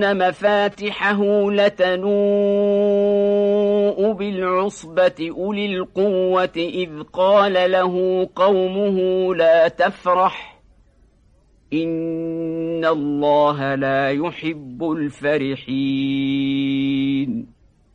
مفاتحه لتنوء بالعصبة أولي القوة إذ قال له قومه لا تفرح إن الله لا يحب الفرحين.